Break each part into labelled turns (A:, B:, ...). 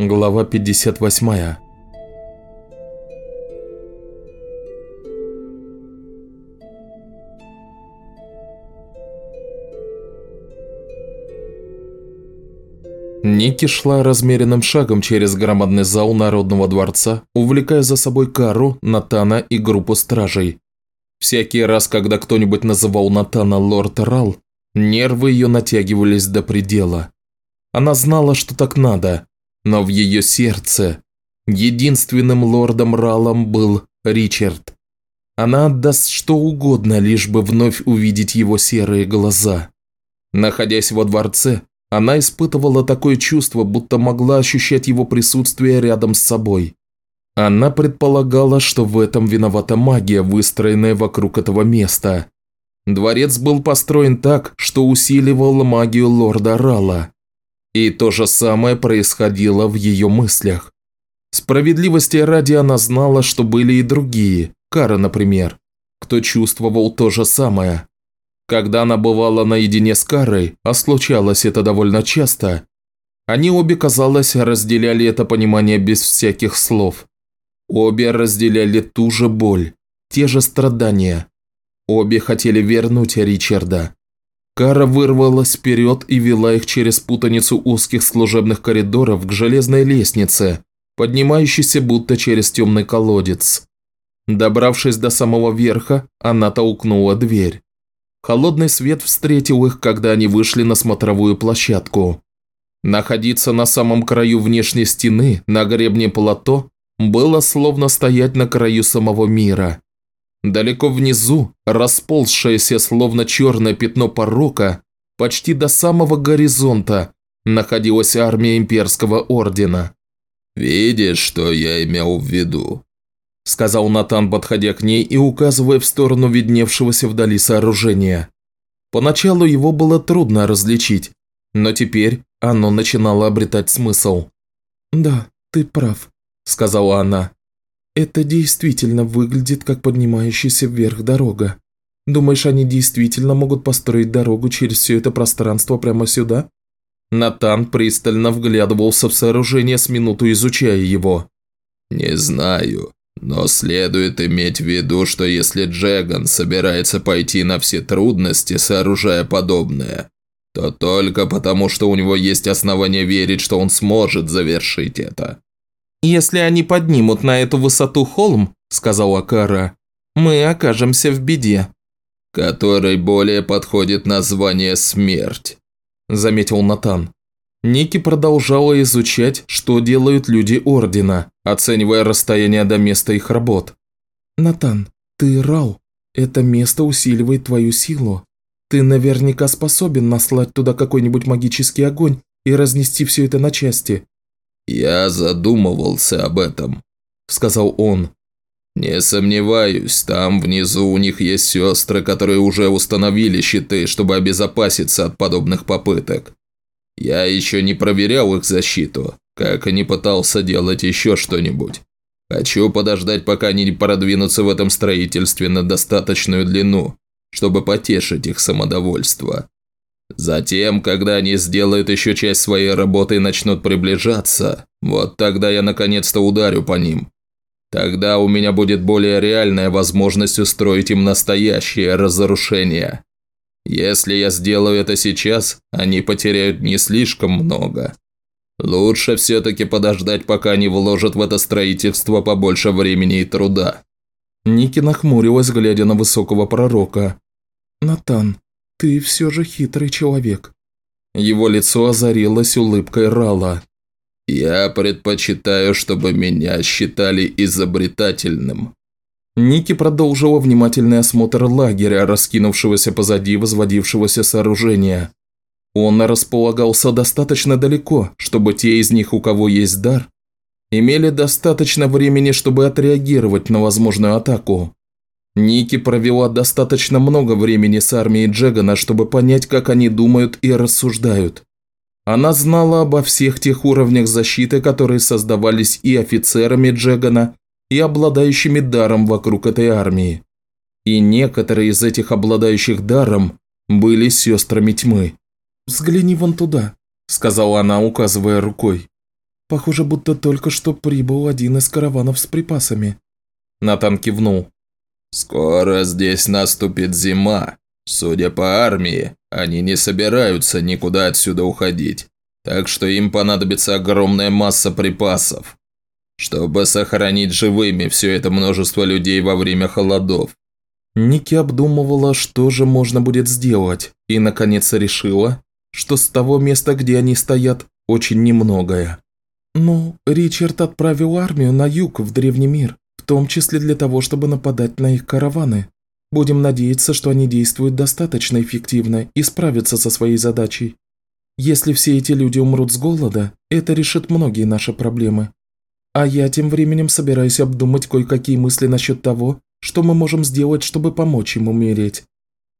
A: Глава 58 Ники шла размеренным шагом через громадный зал Народного дворца, увлекая за собой Кару, Натана и группу стражей. Всякий раз, когда кто-нибудь называл Натана лорд Рал, нервы ее натягивались до предела. Она знала, что так надо, но в ее сердце единственным лордом Ралом был Ричард. Она отдаст что угодно, лишь бы вновь увидеть его серые глаза. Находясь во дворце, она испытывала такое чувство, будто могла ощущать его присутствие рядом с собой. Она предполагала, что в этом виновата магия, выстроенная вокруг этого места. Дворец был построен так, что усиливал магию лорда Рала. И то же самое происходило в ее мыслях. Справедливости ради она знала, что были и другие, Кара, например, кто чувствовал то же самое. Когда она бывала наедине с Карой, а случалось это довольно часто, они обе, казалось, разделяли это понимание без всяких слов. Обе разделяли ту же боль, те же страдания. Обе хотели вернуть Ричарда. Кара вырвалась вперед и вела их через путаницу узких служебных коридоров к железной лестнице, поднимающейся будто через темный колодец. Добравшись до самого верха, она толкнула дверь. Холодный свет встретил их, когда они вышли на смотровую площадку. Находиться на самом краю внешней стены, на гребне плато, было словно стоять на краю самого мира. Далеко внизу, расползшееся словно черное пятно порока, почти до самого горизонта, находилась армия имперского ордена.
B: «Видишь, что я имел в виду?»
A: – сказал Натан, подходя к ней и указывая в сторону видневшегося вдали сооружения. Поначалу его было трудно различить, но теперь оно начинало обретать смысл. «Да, ты прав», – сказала она. Это действительно выглядит как поднимающаяся вверх дорога. Думаешь, они действительно могут построить дорогу через все это пространство прямо сюда? Натан пристально вглядывался в сооружение с минуту изучая его.
B: «Не знаю, но следует иметь в виду, что если Джеган собирается пойти на все трудности, сооружая подобное, то только потому, что у него есть основания верить, что он сможет завершить это.
A: «Если они поднимут на эту высоту холм, – сказала Кара, – мы окажемся в беде».
B: «Который более подходит название «Смерть», – заметил Натан.
A: Ники продолжала изучать, что делают люди Ордена, оценивая расстояние до места их работ. «Натан, ты Рау. Это место усиливает твою силу. Ты наверняка способен наслать туда какой-нибудь магический огонь и разнести все это на части.
B: «Я задумывался об этом», – сказал он. «Не сомневаюсь, там внизу у них есть сестры, которые уже установили щиты, чтобы обезопаситься от подобных попыток. Я еще не проверял их защиту, как и не пытался делать еще что-нибудь. Хочу подождать, пока они не продвинутся в этом строительстве на достаточную длину, чтобы потешить их самодовольство. Затем, когда они сделают еще часть своей работы и начнут приближаться, вот тогда я наконец-то ударю по ним. Тогда у меня будет более реальная возможность устроить им настоящее разрушение. Если я сделаю это сейчас, они потеряют не слишком много. Лучше все-таки подождать, пока они вложат в это строительство побольше времени и труда».
A: Ники нахмурилась, глядя на высокого пророка. «Натан, «Ты все же хитрый человек». Его лицо озарилось улыбкой Рала.
B: «Я предпочитаю, чтобы меня считали изобретательным».
A: Ники продолжила внимательный осмотр лагеря, раскинувшегося позади возводившегося сооружения. Он располагался достаточно далеко, чтобы те из них, у кого есть дар, имели достаточно времени, чтобы отреагировать на возможную атаку. Ники провела достаточно много времени с армией Джегана, чтобы понять, как они думают и рассуждают. Она знала обо всех тех уровнях защиты, которые создавались и офицерами Джегана, и обладающими даром вокруг этой армии. И некоторые из этих обладающих даром были сестрами тьмы. «Взгляни вон туда», – сказала она, указывая рукой. Похоже, будто только что прибыл один из караванов с припасами».
B: Натан кивнул. «Скоро здесь наступит зима. Судя по армии, они не собираются никуда отсюда уходить, так что им понадобится огромная масса припасов, чтобы сохранить живыми все это множество людей во время холодов.
A: Ники обдумывала, что же можно будет сделать, и наконец решила, что с того места, где они стоят, очень немногое. «Ну, Ричард отправил армию на юг, в Древний мир, том числе для того, чтобы нападать на их караваны. Будем надеяться, что они действуют достаточно эффективно и справятся со своей задачей. Если все эти люди умрут с голода, это решит многие наши проблемы. А я тем временем собираюсь обдумать кое-какие мысли насчет того, что мы можем сделать, чтобы помочь им умереть».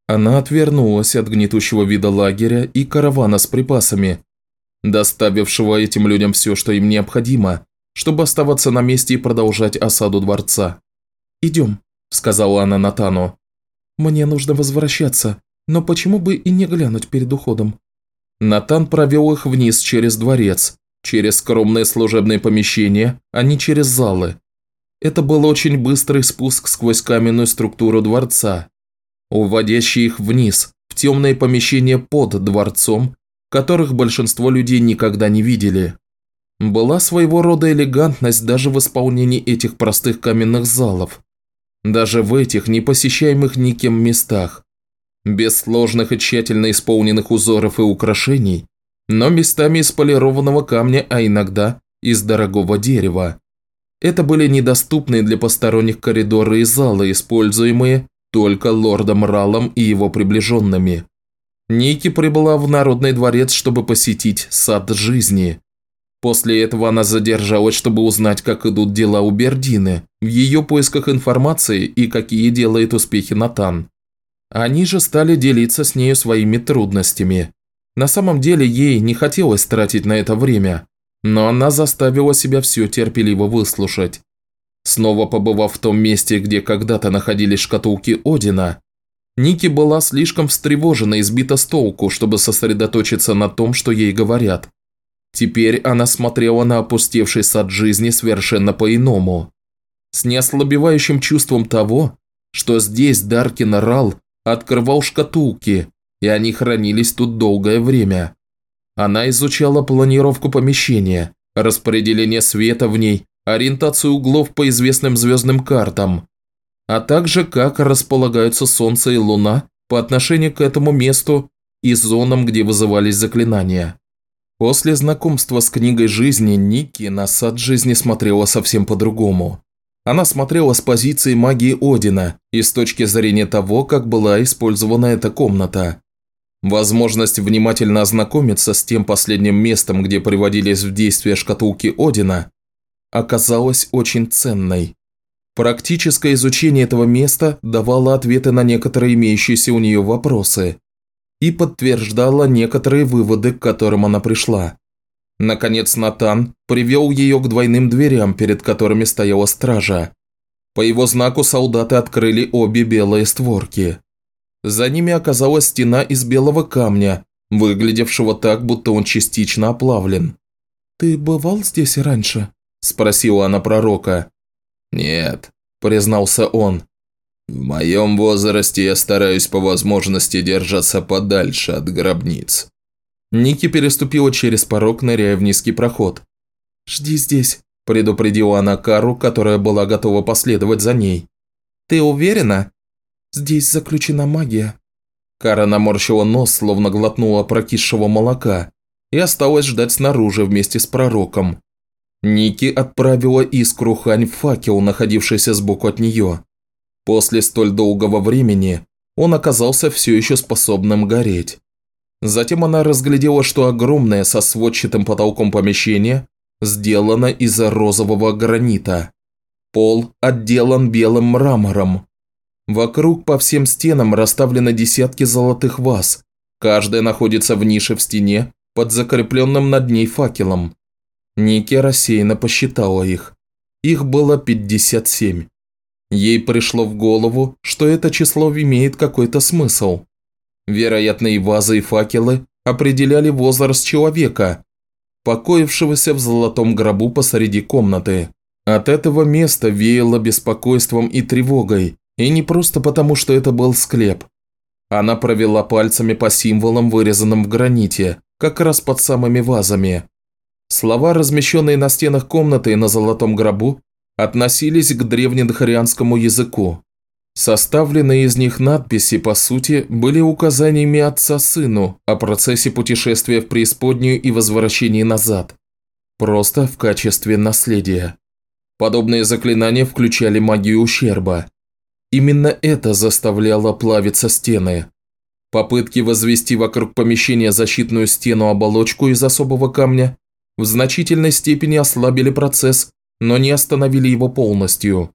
A: Она отвернулась от гнетущего вида лагеря и каравана с припасами, доставившего этим людям все, что им необходимо, чтобы оставаться на месте и продолжать осаду дворца. «Идем», – сказала она Натану. «Мне нужно возвращаться, но почему бы и не глянуть перед уходом?» Натан провел их вниз через дворец, через скромные служебные помещения, а не через залы. Это был очень быстрый спуск сквозь каменную структуру дворца, уводящий их вниз, в темные помещения под дворцом, которых большинство людей никогда не видели. Была своего рода элегантность даже в исполнении этих простых каменных залов, даже в этих непосещаемых никем местах, без сложных и тщательно исполненных узоров и украшений, но местами из полированного камня, а иногда из дорогого дерева. Это были недоступные для посторонних коридоры и залы, используемые только лордом Ралом и его приближенными. Ники прибыла в Народный дворец, чтобы посетить сад жизни. После этого она задержалась, чтобы узнать, как идут дела у Бердины, в ее поисках информации и какие делает успехи Натан. Они же стали делиться с нею своими трудностями. На самом деле ей не хотелось тратить на это время, но она заставила себя все терпеливо выслушать. Снова побывав в том месте, где когда-то находились шкатулки Одина, Ники была слишком встревожена и сбита с толку, чтобы сосредоточиться на том, что ей говорят. Теперь она смотрела на опустевший сад жизни совершенно по-иному. С неослабевающим чувством того, что здесь Даркин Рал открывал шкатулки, и они хранились тут долгое время. Она изучала планировку помещения, распределение света в ней, ориентацию углов по известным звездным картам, а также как располагаются Солнце и Луна по отношению к этому месту и зонам, где вызывались заклинания. После знакомства с книгой жизни Ники на сад жизни смотрела совсем по-другому. Она смотрела с позиции магии Одина и с точки зрения того, как была использована эта комната. Возможность внимательно ознакомиться с тем последним местом, где приводились в действие шкатулки Одина, оказалась очень ценной. Практическое изучение этого места давало ответы на некоторые имеющиеся у нее вопросы, и подтверждала некоторые выводы, к которым она пришла. Наконец Натан привел ее к двойным дверям, перед которыми стояла стража. По его знаку солдаты открыли обе белые створки. За ними оказалась стена из белого камня, выглядевшего так, будто он частично оплавлен. «Ты бывал здесь раньше?» – спросила она пророка.
B: «Нет», – признался он. В моем возрасте я стараюсь по возможности держаться подальше от гробниц.
A: Ники переступила через порог, ныряя в низкий проход. «Жди здесь», – предупредила она Кару, которая была готова последовать за ней. «Ты уверена?» «Здесь заключена магия». Кара наморщила нос, словно глотнула прокисшего молока, и осталась ждать снаружи вместе с пророком. Ники отправила искру Хань в факел, находившийся сбоку от нее. После столь долгого времени он оказался все еще способным гореть. Затем она разглядела, что огромное со сводчатым потолком помещение сделано из розового гранита. Пол отделан белым мрамором. Вокруг по всем стенам расставлены десятки золотых ваз. Каждая находится в нише в стене под закрепленным над ней факелом. Ники рассеянно посчитала их. Их было 57. Ей пришло в голову, что это число имеет какой-то смысл. Вероятно, и вазы, и факелы определяли возраст человека, покоившегося в золотом гробу посреди комнаты. От этого места веяло беспокойством и тревогой, и не просто потому, что это был склеп. Она провела пальцами по символам, вырезанным в граните, как раз под самыми вазами. Слова, размещенные на стенах комнаты и на золотом гробу, относились к древнедхарианскому языку. Составленные из них надписи, по сути, были указаниями отца сыну о процессе путешествия в преисподнюю и возвращении назад. Просто в качестве наследия. Подобные заклинания включали магию ущерба. Именно это заставляло плавиться стены. Попытки возвести вокруг помещения защитную стену-оболочку из особого камня в значительной степени ослабили процесс, но не остановили его полностью.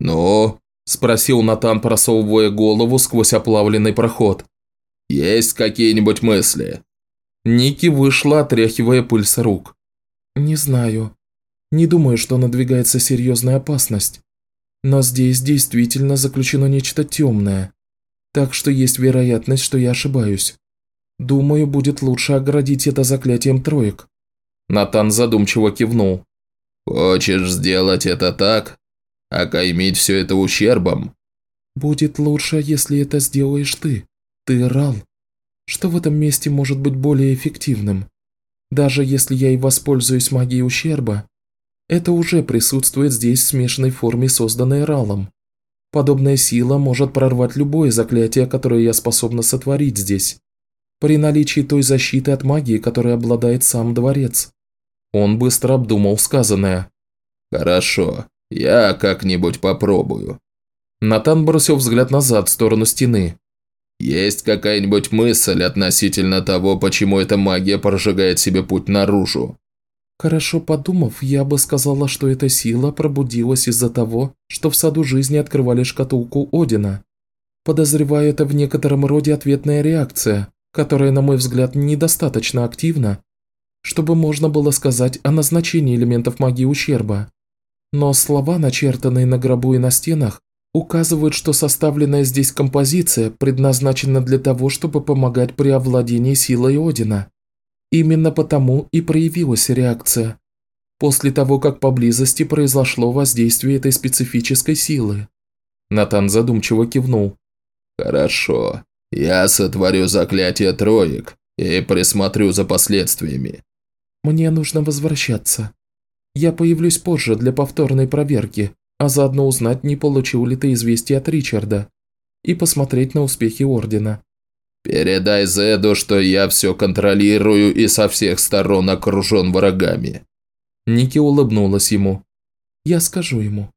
B: «Но – спросил Натан, просовывая голову сквозь оплавленный проход. «Есть какие-нибудь мысли?»
A: Ники вышла, отряхивая пыль с рук. «Не знаю. Не думаю, что надвигается серьезная опасность. Но здесь действительно заключено нечто темное. Так что есть вероятность, что я ошибаюсь. Думаю, будет лучше оградить это заклятием троек».
B: Натан задумчиво кивнул. «Хочешь сделать это так, окаймить все это ущербом.
A: Будет лучше, если это сделаешь ты. Ты Рал. Что в этом месте может быть более эффективным? Даже если я и воспользуюсь магией ущерба, это уже присутствует здесь в смешанной форме, созданной Ралом. Подобная сила может прорвать любое заклятие, которое я способна сотворить здесь, при наличии той защиты от магии, которой обладает сам дворец. Он быстро обдумал сказанное.
B: «Хорошо. «Я как-нибудь попробую».
A: Натан бросил взгляд назад, в сторону стены.
B: «Есть какая-нибудь мысль относительно того, почему эта магия прожигает себе путь наружу?»
A: Хорошо подумав, я бы сказала, что эта сила пробудилась из-за того, что в саду жизни открывали шкатулку Одина. Подозреваю, это в некотором роде ответная реакция, которая, на мой взгляд, недостаточно активна, чтобы можно было сказать о назначении элементов магии ущерба. Но слова, начертанные на гробу и на стенах, указывают, что составленная здесь композиция предназначена для того, чтобы помогать при овладении силой Одина. Именно потому и проявилась реакция. После того, как поблизости произошло воздействие этой специфической силы.
B: Натан задумчиво кивнул. «Хорошо. Я сотворю заклятие троек и присмотрю за последствиями».
A: «Мне нужно возвращаться», я появлюсь позже для повторной проверки, а заодно узнать, не получил ли ты известие от Ричарда, и посмотреть на успехи Ордена».
B: «Передай Зеду, что я все контролирую и со всех сторон окружен врагами».
A: Ники улыбнулась ему. «Я скажу ему».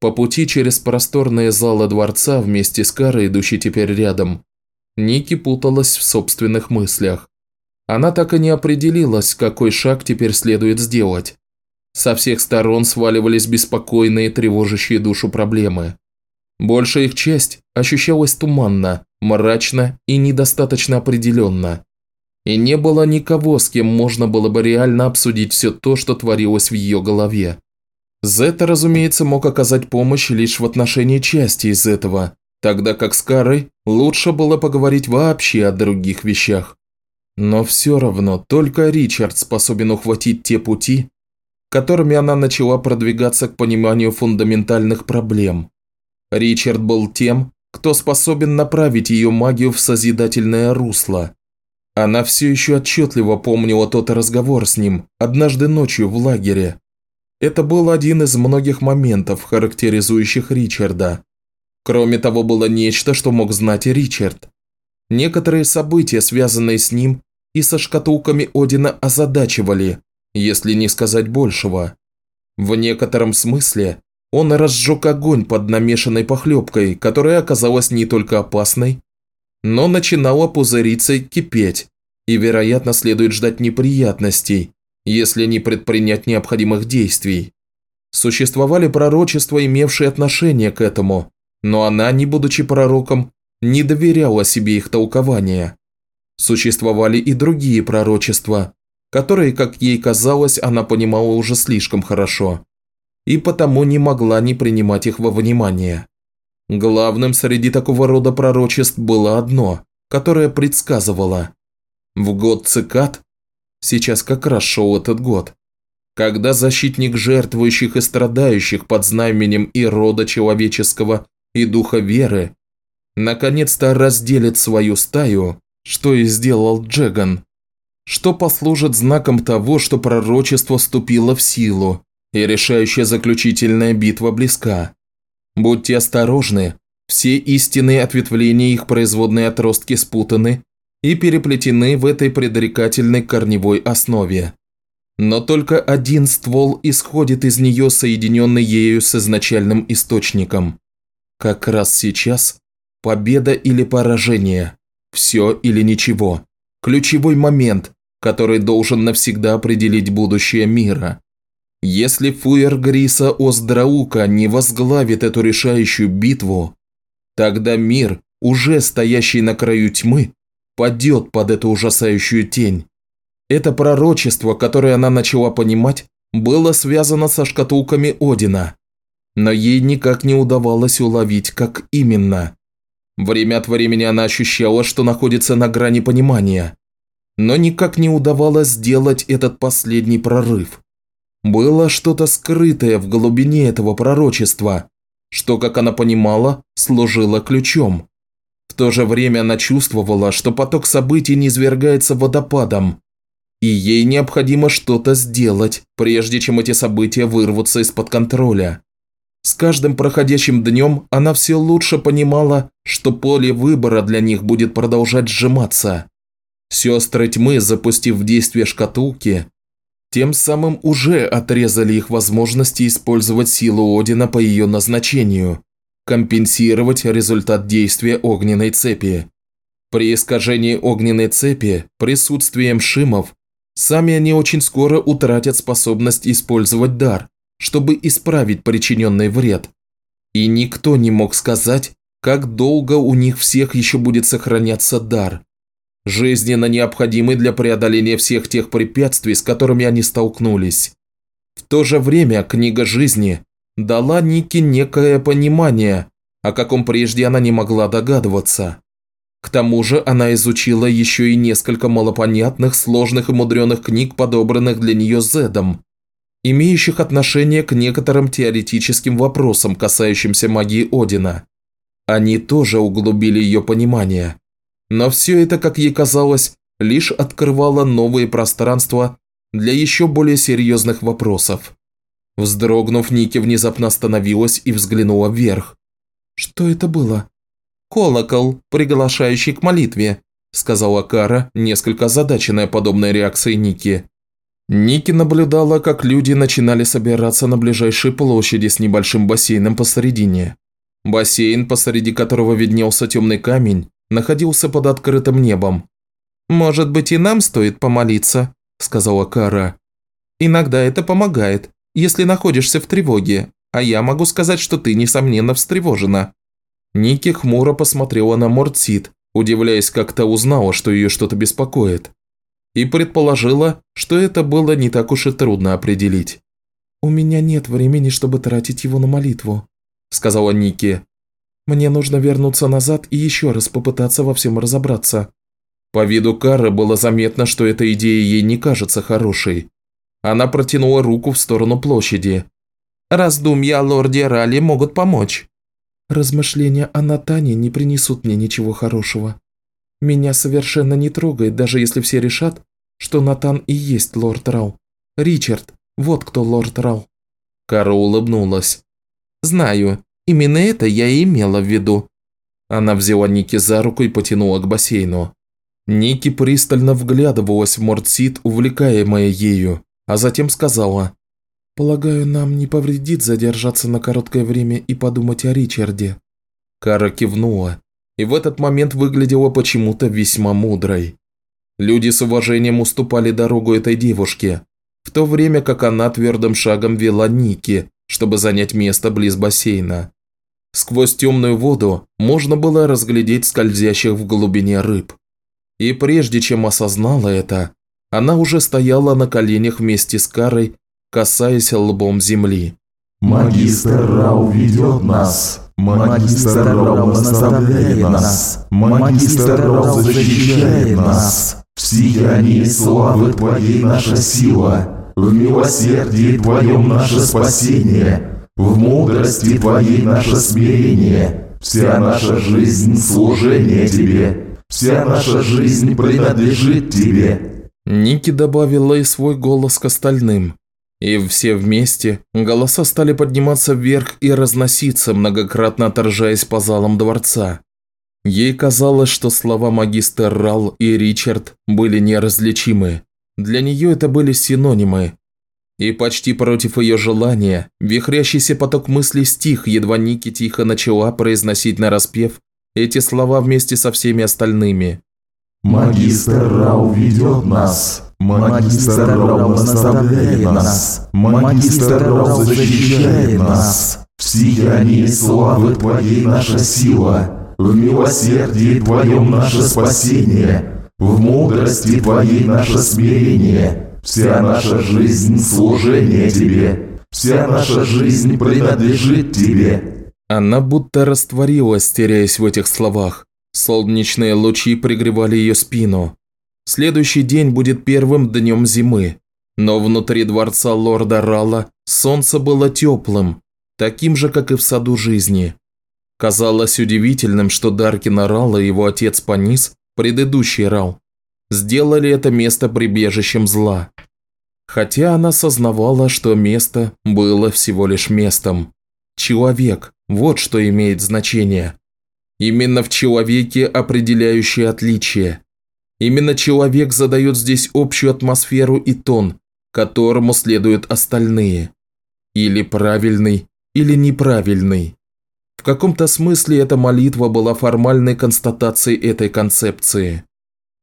A: По пути через просторные залы дворца вместе с Карой, идущей теперь рядом, Ники путалась в собственных мыслях. Она так и не определилась, какой шаг теперь следует сделать. Со всех сторон сваливались беспокойные, тревожащие душу проблемы. Большая их часть ощущалась туманно, мрачно и недостаточно определенно. И не было никого, с кем можно было бы реально обсудить все то, что творилось в ее голове. Зета, разумеется, мог оказать помощь лишь в отношении части из этого, тогда как с Карой лучше было поговорить вообще о других вещах. Но все равно только Ричард способен ухватить те пути, которыми она начала продвигаться к пониманию фундаментальных проблем. Ричард был тем, кто способен направить ее магию в созидательное русло. Она все еще отчетливо помнила тот разговор с ним однажды ночью в лагере. Это был один из многих моментов, характеризующих Ричарда. Кроме того, было нечто, что мог знать и Ричард. Некоторые события, связанные с ним и со шкатулками Одина, озадачивали, если не сказать большего. В некотором смысле он разжег огонь под намешанной похлебкой, которая оказалась не только опасной, но начинала пузыриться и кипеть, и, вероятно, следует ждать неприятностей, если не предпринять необходимых действий. Существовали пророчества, имевшие отношение к этому, но она, не будучи пророком, не доверяла себе их толкования. Существовали и другие пророчества, которые, как ей казалось, она понимала уже слишком хорошо, и потому не могла не принимать их во внимание. Главным среди такого рода пророчеств было одно, которое предсказывало. В год цикад Сейчас как раз шел этот год. Когда защитник жертвующих и страдающих под знаменем и рода человеческого, и духа веры, наконец-то разделит свою стаю, что и сделал Джеган, что послужит знаком того, что пророчество вступило в силу, и решающая заключительная битва близка. Будьте осторожны, все истинные ответвления их производные отростки спутаны и переплетены в этой предрекательной корневой основе. Но только один ствол исходит из нее, соединенный ею с изначальным источником. Как раз сейчас победа или поражение, все или ничего, ключевой момент, который должен навсегда определить будущее мира. Если Фуэр Гриса Оздраука не возглавит эту решающую битву, тогда мир, уже стоящий на краю тьмы, падет под эту ужасающую тень. Это пророчество, которое она начала понимать, было связано со шкатулками Одина, но ей никак не удавалось уловить, как именно. Время от времени она ощущала, что находится на грани понимания, но никак не удавалось сделать этот последний прорыв. Было что-то скрытое в глубине этого пророчества, что, как она понимала, служило ключом. В то же время она чувствовала, что поток событий низвергается водопадом, и ей необходимо что-то сделать, прежде чем эти события вырвутся из-под контроля. С каждым проходящим днем она все лучше понимала, что поле выбора для них будет продолжать сжиматься. Сестры тьмы, запустив в действие шкатулки, тем самым уже отрезали их возможности использовать силу Одина по ее назначению, компенсировать результат действия огненной цепи. При искажении огненной цепи присутствием шимов сами они очень скоро утратят способность использовать дар, чтобы исправить причиненный вред. И никто не мог сказать, как долго у них всех еще будет сохраняться дар жизненно необходимый для преодоления всех тех препятствий, с которыми они столкнулись. В то же время книга жизни дала Нике некое понимание, о каком прежде она не могла догадываться. К тому же она изучила еще и несколько малопонятных, сложных и мудреных книг, подобранных для нее Зедом, имеющих отношение к некоторым теоретическим вопросам, касающимся магии Одина. Они тоже углубили ее понимание. Но все это, как ей казалось, лишь открывало новые пространства для еще более серьезных вопросов. Вздрогнув, Ники внезапно остановилась и взглянула вверх. «Что это было?» «Колокол, приглашающий к молитве», сказала Кара, несколько озадаченная подобной реакцией Ники. Ники наблюдала, как люди начинали собираться на ближайшей площади с небольшим бассейном посередине. Бассейн, посреди которого виднелся темный камень, находился под открытым небом. «Может быть, и нам стоит помолиться», – сказала Кара. «Иногда это помогает, если находишься в тревоге, а я могу сказать, что ты, несомненно, встревожена». Ники хмуро посмотрела на Мортсид, удивляясь, как то узнала, что ее что-то беспокоит. И предположила, что это было не так уж и трудно определить. «У меня нет времени, чтобы тратить его на молитву», – сказала Ники. Мне нужно вернуться назад и еще раз попытаться во всем разобраться». По виду Кары было заметно, что эта идея ей не кажется хорошей. Она протянула руку в сторону площади. «Раздумья о лорде Ралли могут помочь». «Размышления о Натане не принесут мне ничего хорошего. Меня совершенно не трогает, даже если все решат, что Натан и есть лорд Рау. Ричард, вот кто лорд Рау». Кара улыбнулась. «Знаю, Именно это я и имела в виду». Она взяла Ники за руку и потянула к бассейну. Ники пристально вглядывалась в Мортсид, увлекаемая ею, а затем сказала. «Полагаю, нам не повредит задержаться на короткое время и подумать о Ричарде». Кара кивнула, и в этот момент выглядела почему-то весьма мудрой. Люди с уважением уступали дорогу этой девушке, в то время как она твердым шагом вела Ники, чтобы занять место близ бассейна. Сквозь темную воду можно было разглядеть скользящих в глубине рыб. И прежде чем осознала это, она уже стояла на коленях вместе с Карой, касаясь лбом земли.
C: «Магистр Рау ведет нас! Магистр Рау наставляет нас! Магистр Рау защищает нас!» В сиянии славы Твоей наша сила, в милосердии Твоем наше спасение, в мудрости Твоей наше смирение, вся наша жизнь – служение Тебе, вся наша жизнь принадлежит Тебе».
A: Ники добавила и свой голос к остальным. И все вместе голоса стали подниматься вверх и разноситься, многократно отражаясь по залам дворца. Ей казалось, что слова магистр Рал и Ричард были неразличимы. Для нее это были синонимы. И почти против ее желания, вихрящийся поток мыслей стих, едва Ники тихо начала произносить нараспев эти слова вместе со всеми остальными.
C: «Магистр Рау ведет нас, Магистр Рау наставляет нас, Магистр Рау защищает нас. В сиянии славы Твоей наша сила, в милосердии Твоем наше спасение, в мудрости Твоей наше смирение. Вся наша жизнь – служение Тебе, вся наша жизнь принадлежит Тебе».
A: Она будто растворилась, теряясь в этих словах. Солнечные лучи пригревали ее спину. Следующий день будет первым днем зимы. Но внутри дворца лорда Рала солнце было теплым, таким же, как и в саду жизни. Казалось удивительным, что Даркина Рала и его отец Панис, предыдущий Рал, сделали это место прибежищем зла. Хотя она сознавала, что место было всего лишь местом. Человек – вот что имеет значение. Именно в человеке определяющее отличие. Именно человек задает здесь общую атмосферу и тон, которому следуют остальные. Или правильный, или неправильный. В каком-то смысле эта молитва была формальной констатацией этой концепции.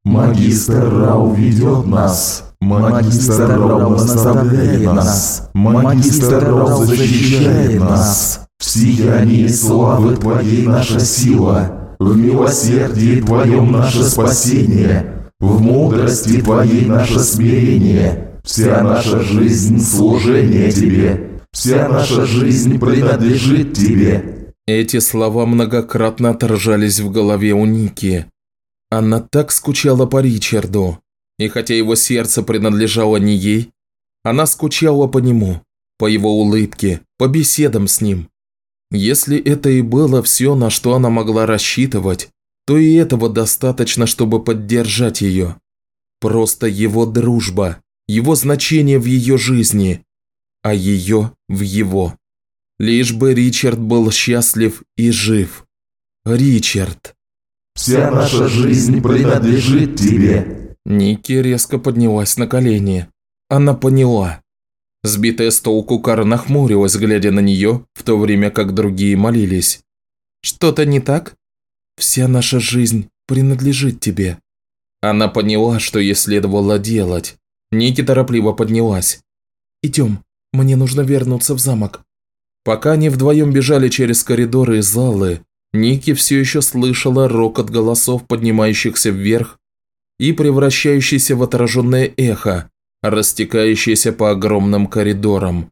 C: «Магистр Рау ведет нас, Магистр Рау наставляет нас, Магистр Рау защищает нас. В сиянии славы Твоей наша сила, в милосердии Твоем наше спасение, в мудрости Твоей наше смирение. Вся наша жизнь – служение Тебе, вся наша жизнь принадлежит Тебе».
A: Эти слова многократно отражались в голове у Ники. Она так скучала по Ричарду, и хотя его сердце принадлежало не ей, она скучала по нему, по его улыбке, по беседам с ним. Если это и было все, на что она могла рассчитывать, то и этого достаточно, чтобы поддержать ее. Просто его дружба, его значение в ее жизни, а ее в его. Лишь бы Ричард был счастлив и жив. Ричард.
C: «Вся наша жизнь принадлежит тебе».
A: Ники резко поднялась на колени. Она поняла. Сбитая с толку Кара нахмурилась, глядя на нее, в то время как другие молились. «Что-то не так? Вся наша жизнь принадлежит тебе». Она поняла, что ей следовало делать. Ники торопливо поднялась. «Идем, мне нужно вернуться в замок». Пока они вдвоем бежали через коридоры и залы, Ники все еще слышала рокот голосов, поднимающихся вверх и превращающийся в отраженное эхо, растекающийся по огромным коридорам.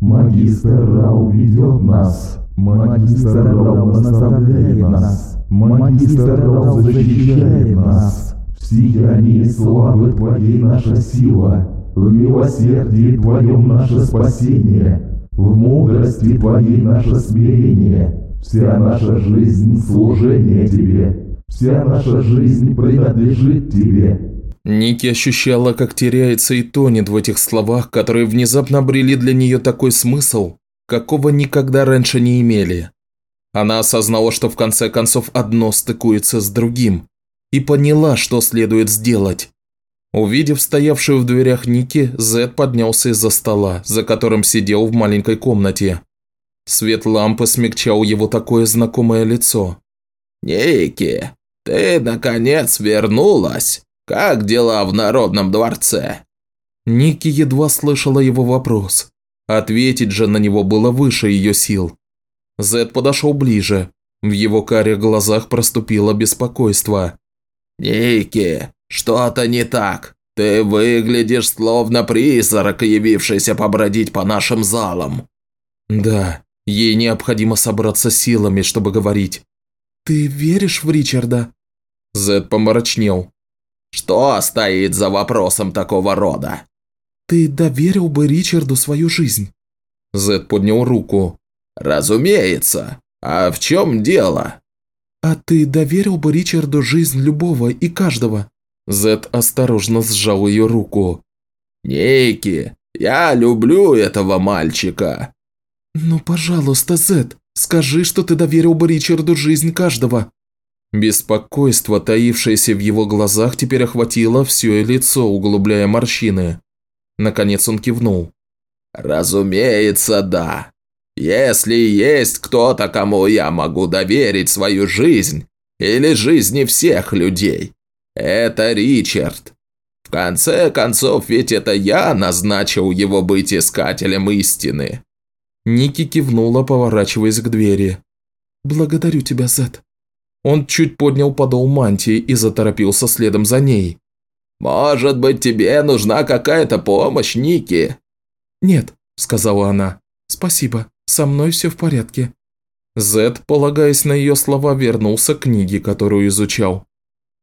C: «Магистр Рау ведет нас, Магистр Рау наставляет нас, Магистр Рау защищает нас. В сиянии славы Твоей наша сила, в милосердии Твоем наше спасение, в мудрости Твоей наше смирение. Вся наша жизнь – служение Тебе, вся наша жизнь принадлежит Тебе».
A: Ники ощущала, как теряется и тонет в этих словах, которые внезапно обрели для нее такой смысл, какого никогда раньше не имели. Она осознала, что в конце концов одно стыкуется с другим, и поняла, что следует сделать. Увидев стоявшую в дверях Ники, Зед поднялся из-за стола, за которым сидел в маленькой комнате. Свет лампы смягчал его такое знакомое лицо.
B: «Ники, ты наконец вернулась!» «Как дела в Народном дворце?»
A: Ники едва слышала его вопрос. Ответить же на него было выше ее сил. Зед подошел ближе. В его карих глазах проступило беспокойство.
B: «Ники, что-то не так. Ты выглядишь словно призрак, явившийся побродить по нашим залам».
A: «Да, ей необходимо собраться силами, чтобы говорить». «Ты веришь в Ричарда?» Зед помрачнел.
B: Что стоит за вопросом такого рода?»
A: «Ты доверил бы Ричарду свою жизнь?» Зед поднял руку.
B: «Разумеется. А в чем дело?»
A: «А ты доверил бы Ричарду жизнь любого и каждого?» Зед осторожно сжал ее руку.
B: «Нейки, я люблю этого мальчика».
A: «Ну, пожалуйста, Зед, скажи, что ты доверил бы Ричарду жизнь каждого». Беспокойство, таившееся в его глазах, теперь охватило все лицо, углубляя морщины. Наконец он кивнул.
B: «Разумеется, да. Если есть кто-то, кому я могу доверить свою жизнь, или жизни всех людей, это Ричард. В конце концов, ведь это я назначил его быть искателем истины».
A: Ники кивнула, поворачиваясь к двери. «Благодарю тебя, Зет». Он чуть поднял подол мантии и заторопился следом за ней.
B: «Может быть, тебе нужна какая-то помощь, Ники?»
A: «Нет», – сказала она. «Спасибо, со мной все в порядке». Зед, полагаясь на ее слова, вернулся к книге, которую изучал.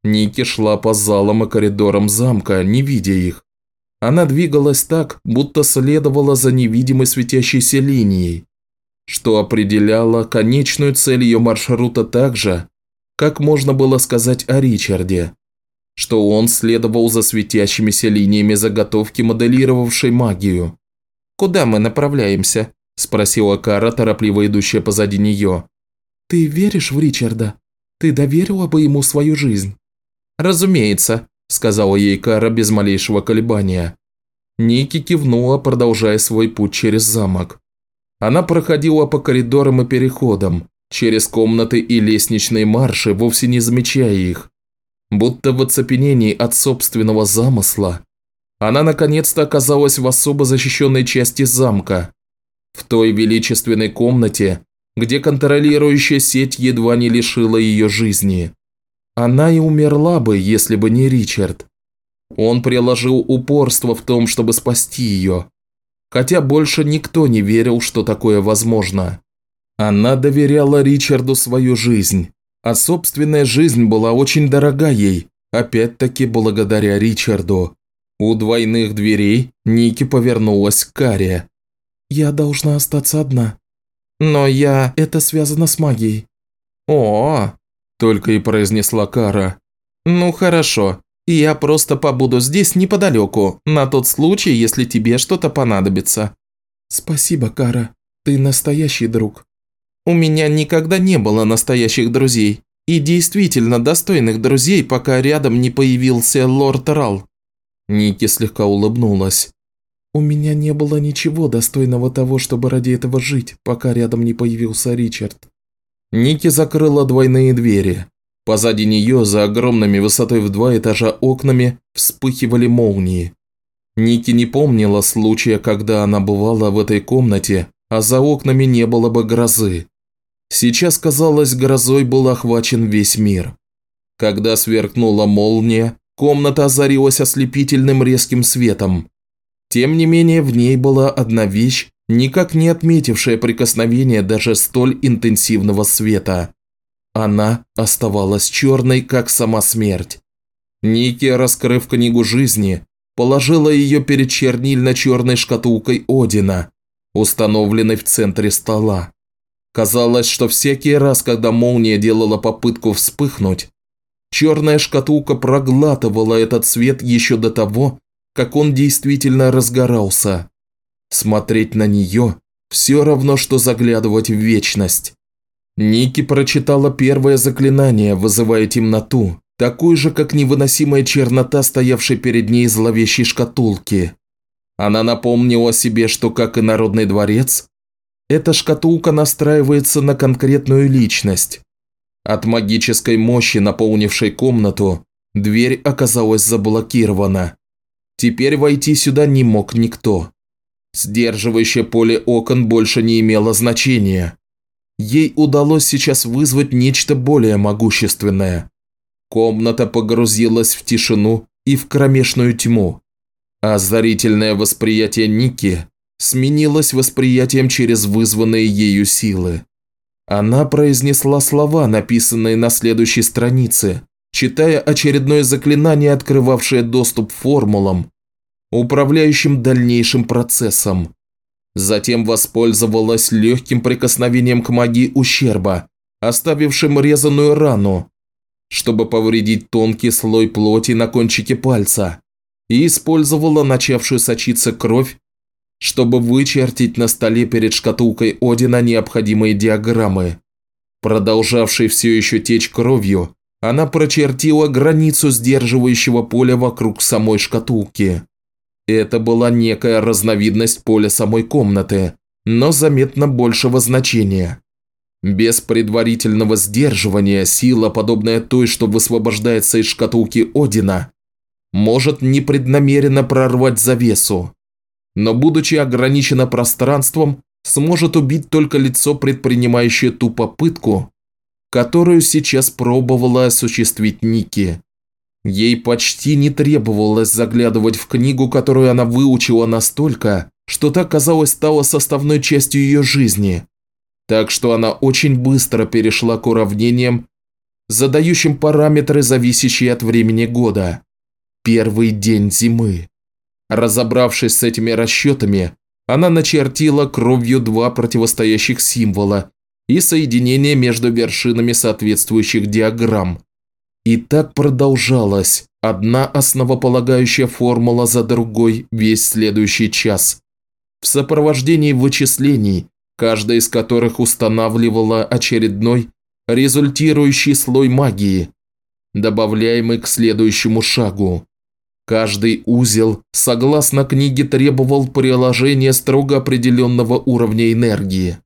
A: Ники шла по залам и коридорам замка, не видя их. Она двигалась так, будто следовала за невидимой светящейся линией, что определяло конечную цель ее маршрута так же, как можно было сказать о Ричарде что он следовал за светящимися линиями заготовки, моделировавшей магию. «Куда мы направляемся?» – спросила Кара, торопливо идущая позади нее. «Ты веришь в Ричарда? Ты доверила бы ему свою жизнь?» «Разумеется», – сказала ей Кара без малейшего колебания. Ники кивнула, продолжая свой путь через замок. Она проходила по коридорам и переходам, через комнаты и лестничные марши, вовсе не замечая их. Будто в оцепенении от собственного замысла, она наконец-то оказалась в особо защищенной части замка, в той величественной комнате, где контролирующая сеть едва не лишила ее жизни. Она и умерла бы, если бы не Ричард. Он приложил упорство в том, чтобы спасти ее, хотя больше никто не верил, что такое возможно. Она доверяла Ричарду свою жизнь, а собственная жизнь была очень дорога ей, опять-таки благодаря Ричарду. У двойных дверей Ники повернулась к Каре. «Я должна остаться одна. Но я... это связано с магией». «О!» – только и произнесла Кара. «Ну хорошо, я просто побуду здесь неподалеку, на тот случай, если тебе что-то понадобится». «Спасибо, Кара, ты настоящий друг». У меня никогда не было настоящих друзей. И действительно достойных друзей, пока рядом не появился лорд Рал. Ники слегка улыбнулась. У меня не было ничего достойного того, чтобы ради этого жить, пока рядом не появился Ричард. Ники закрыла двойные двери. Позади нее, за огромными высотой в два этажа окнами, вспыхивали молнии. Ники не помнила случая, когда она бывала в этой комнате, а за окнами не было бы грозы. Сейчас, казалось, грозой был охвачен весь мир. Когда сверкнула молния, комната озарилась ослепительным резким светом. Тем не менее, в ней была одна вещь, никак не отметившая прикосновение даже столь интенсивного света. Она оставалась черной, как сама смерть. Ники, раскрыв книгу жизни, положила ее перед чернильно-черной шкатулкой Одина, установленной в центре стола. Казалось, что всякий раз, когда молния делала попытку вспыхнуть, черная шкатулка проглатывала этот свет еще до того, как он действительно разгорался. Смотреть на нее – все равно, что заглядывать в вечность. Ники прочитала первое заклинание, вызывая темноту, такую же, как невыносимая чернота, стоявшей перед ней зловещей шкатулки. Она напомнила себе, что, как и Народный дворец, эта шкатулка настраивается на конкретную личность. От магической мощи, наполнившей комнату, дверь оказалась заблокирована. Теперь войти сюда не мог никто. Сдерживающее поле окон больше не имело значения. Ей удалось сейчас вызвать нечто более могущественное. Комната погрузилась в тишину и в кромешную тьму. А зрительное восприятие Ники сменилось восприятием через вызванные ею силы. Она произнесла слова, написанные на следующей странице, читая очередное заклинание, открывавшее доступ формулам, управляющим дальнейшим процессом. Затем воспользовалась легким прикосновением к магии ущерба, оставившим резаную рану, чтобы повредить тонкий слой плоти на кончике пальца, и использовала начавшую сочиться кровь, чтобы вычертить на столе перед шкатулкой Одина необходимые диаграммы. Продолжавшей все еще течь кровью, она прочертила границу сдерживающего поля вокруг самой шкатулки. Это была некая разновидность поля самой комнаты, но заметно большего значения. Без предварительного сдерживания сила, подобная той, что высвобождается из шкатулки Одина, может непреднамеренно прорвать завесу. Но будучи ограничена пространством, сможет убить только лицо, предпринимающее ту попытку, которую сейчас пробовала осуществить Ники. Ей почти не требовалось заглядывать в книгу, которую она выучила настолько, что та, казалось, стала составной частью ее жизни – так что она очень быстро перешла к уравнениям, задающим параметры, зависящие от времени года. Первый день зимы. Разобравшись с этими расчетами, она начертила кровью два противостоящих символа и соединение между вершинами соответствующих диаграмм. И так продолжалось, одна основополагающая формула за другой весь следующий час. В сопровождении вычислений, каждая из которых устанавливала очередной результирующий слой магии, добавляемый к следующему шагу. Каждый узел, согласно книге, требовал приложения строго определенного уровня энергии.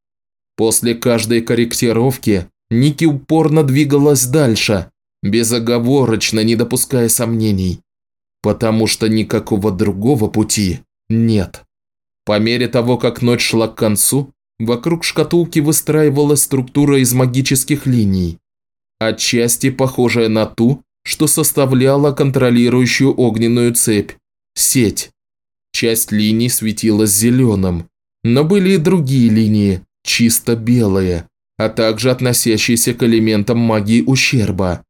A: После каждой корректировки Ники упорно двигалась дальше, безоговорочно не допуская сомнений, потому что никакого другого пути нет. По мере того, как ночь шла к концу, Вокруг шкатулки выстраивалась структура из магических линий, отчасти похожая на ту, что составляла контролирующую огненную цепь – сеть. Часть линий светилась зеленым, но были и другие линии, чисто белые, а также относящиеся к элементам магии ущерба,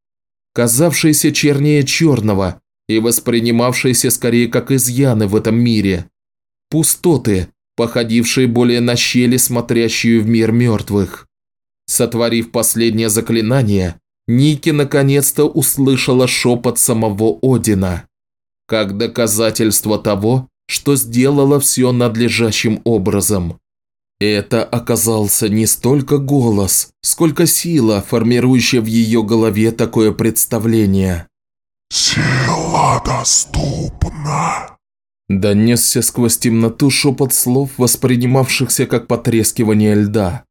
A: казавшиеся чернее черного и воспринимавшиеся скорее как изъяны в этом мире. Пустоты, походившие более на щели, смотрящие в мир мертвых. Сотворив последнее заклинание, Ники наконец-то услышала шепот самого Одина, как доказательство того, что сделала все надлежащим образом. Это оказался не столько голос, сколько сила, формирующая в ее голове такое представление.
C: «Сила доступна»,
A: Донесся сквозь темноту шепот слов, воспринимавшихся как потрескивание льда.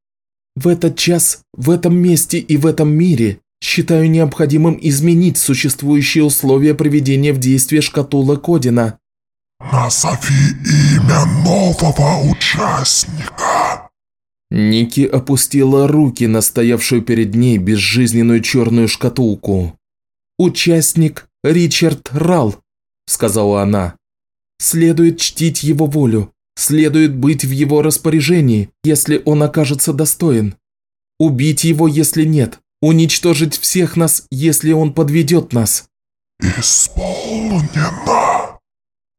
A: «В этот час, в этом месте и в этом мире считаю необходимым изменить существующие условия приведения в действие шкатула Кодина».
C: «Назови имя нового участника».
A: Ники опустила руки на стоявшую перед ней безжизненную черную шкатулку. «Участник Ричард Рал», – сказала она. Следует чтить его волю, следует быть в его распоряжении, если он окажется достоин. Убить его, если нет, уничтожить всех нас, если он подведет нас.
C: Исполнено.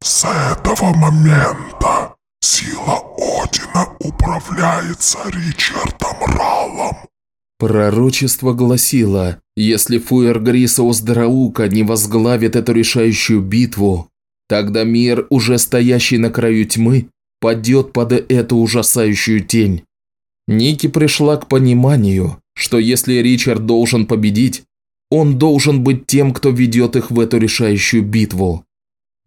C: С этого момента сила Одина управляется Ричардом Ралом.
A: Пророчество гласило, если Фуэр Грисаус Драука не возглавит эту решающую битву, Тогда мир, уже стоящий на краю тьмы, падет под эту ужасающую тень. Ники пришла к пониманию, что если Ричард должен победить, он должен быть тем, кто ведет их в эту решающую битву.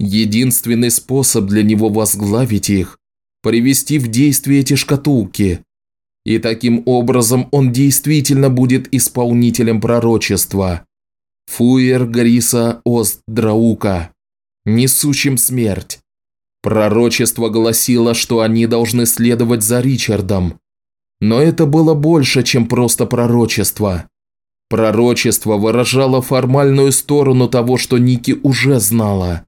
A: Единственный способ для него возглавить их – привести в действие эти шкатулки. И таким образом он действительно будет исполнителем пророчества. Фуер Гриса Ост Драука несущим смерть. Пророчество гласило, что они должны следовать за Ричардом. Но это было больше, чем просто пророчество. Пророчество выражало формальную сторону того, что Ники уже знала.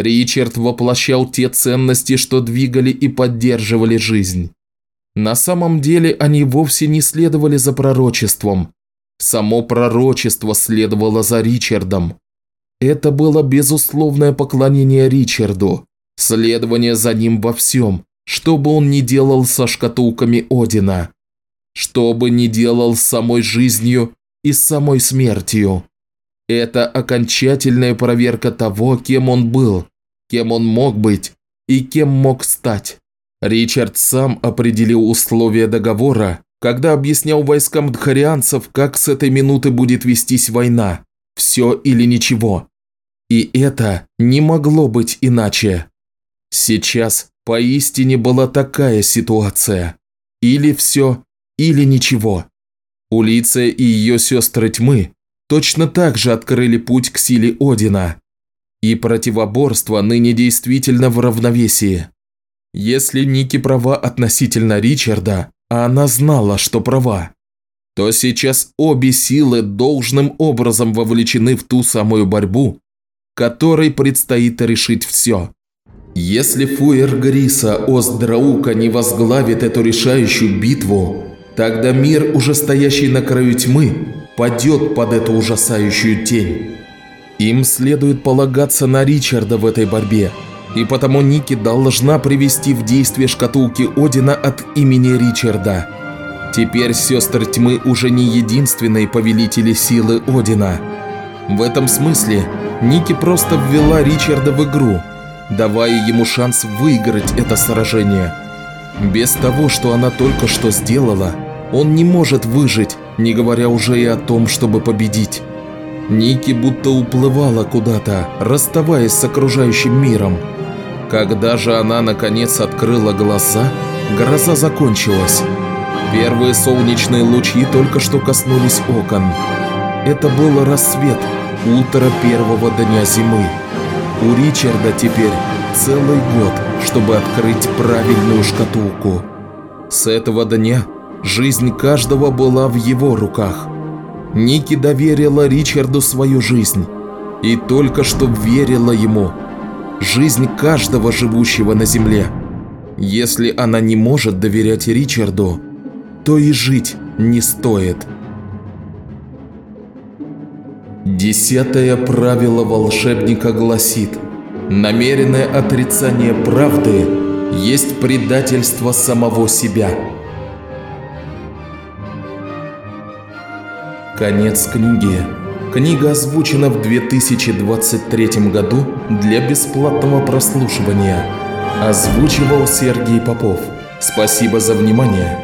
A: Ричард воплощал те ценности, что двигали и поддерживали жизнь. На самом деле они вовсе не следовали за пророчеством. Само пророчество следовало за Ричардом. Это было безусловное поклонение Ричарду, следование за ним во всем, что бы он ни делал со шкатулками Одина, что бы ни делал с самой жизнью и с самой смертью. Это окончательная проверка того, кем он был, кем он мог быть и кем мог стать. Ричард сам определил условия договора, когда объяснял войскам дхарианцев, как с этой минуты будет вестись война. Все или ничего. И это не могло быть иначе. Сейчас поистине была такая ситуация. Или все, или ничего. Улиция и ее сестры тьмы точно так же открыли путь к силе Одина. И противоборство ныне действительно в равновесии. Если Ники права относительно Ричарда, а она знала, что права, то сейчас обе силы должным образом вовлечены в ту самую борьбу, которой предстоит решить все. Если Фуэр Гриса Остдраука не возглавит эту решающую битву, тогда мир, уже стоящий на краю тьмы, падет под эту ужасающую тень. Им следует полагаться на Ричарда в этой борьбе – и потому Ники должна привести в действие шкатулки Одина от имени Ричарда. Теперь сестры тьмы уже не единственные повелители силы Одина. В этом смысле Ники просто ввела Ричарда в игру, давая ему шанс выиграть это сражение. Без того, что она только что сделала, он не может выжить, не говоря уже и о том, чтобы победить. Ники будто уплывала куда-то, расставаясь с окружающим миром. Когда же она наконец открыла глаза, гроза закончилась. Первые солнечные лучи только что коснулись окон. Это был рассвет, утро первого дня зимы. У Ричарда теперь целый год, чтобы открыть правильную шкатулку. С этого дня жизнь каждого была в его руках. Ники доверила Ричарду свою жизнь. И только что верила ему – жизнь каждого живущего на Земле. Если она не может доверять Ричарду, то и жить не стоит. Десятое правило волшебника гласит Намеренное отрицание правды есть предательство самого себя. Конец книги. Книга озвучена в 2023 году для бесплатного прослушивания. Озвучивал Сергей Попов. Спасибо за внимание.